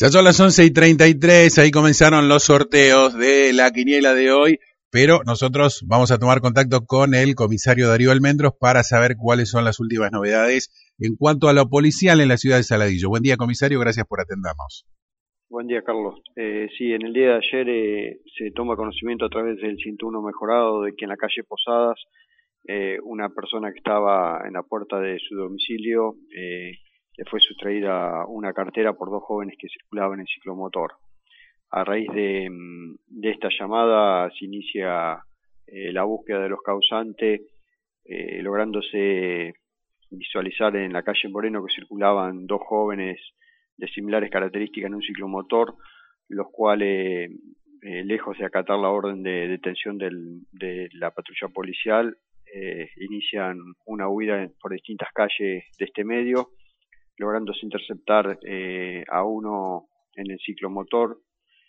Ya son las 11 y 33, ahí comenzaron los sorteos de la quiniela de hoy, pero nosotros vamos a tomar contacto con el comisario Darío Almendros para saber cuáles son las últimas novedades en cuanto a lo policial en la ciudad de Saladillo. Buen día, comisario, gracias por atendernos. Buen día, Carlos. Eh, sí, en el día de ayer eh, se toma conocimiento a través del 101 mejorado de que en la calle Posadas eh, una persona que estaba en la puerta de su domicilio eh, fue sustraída una cartera por dos jóvenes que circulaban en ciclomotor. A raíz de, mm, esta llamada se inicia eh, la búsqueda de los causantes, eh, lográndose visualizar en la calle Moreno que circulaban dos jóvenes de similares características en un ciclomotor, los cuales, eh, lejos de acatar la orden de detención del, de la patrulla policial, inician una huida por distintas calles de este medio lográndose interceptar eh, a uno en el ciclomotor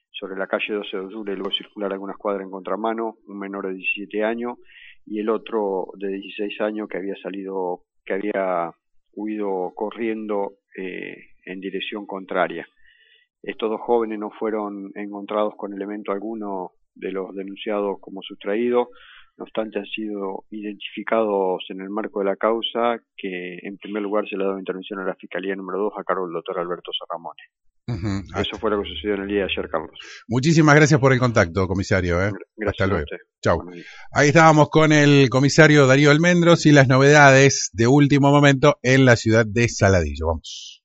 sobre la calle 12 de octubre luego circular alguna escuadra en contramano, un menor de 17 años y el otro de 16 años que había salido, que había huido corriendo eh, en dirección contraria. Estos dos jóvenes no fueron encontrados con elemento alguno de los denunciados como sustraídos, no obstante han sido identificados en el marco de la causa que en primer lugar se le ha dado intervención a la Fiscalía número 2 a cargo del doctor Alberto Sarramone. Eso fue lo que sucedió en el día de ayer, Carlos. Muchísimas gracias por el contacto, comisario. ¿eh? Hasta luego. Chau. Ahí estábamos con el comisario Darío Almendros y las novedades de último momento en la ciudad de Saladillo. Vamos.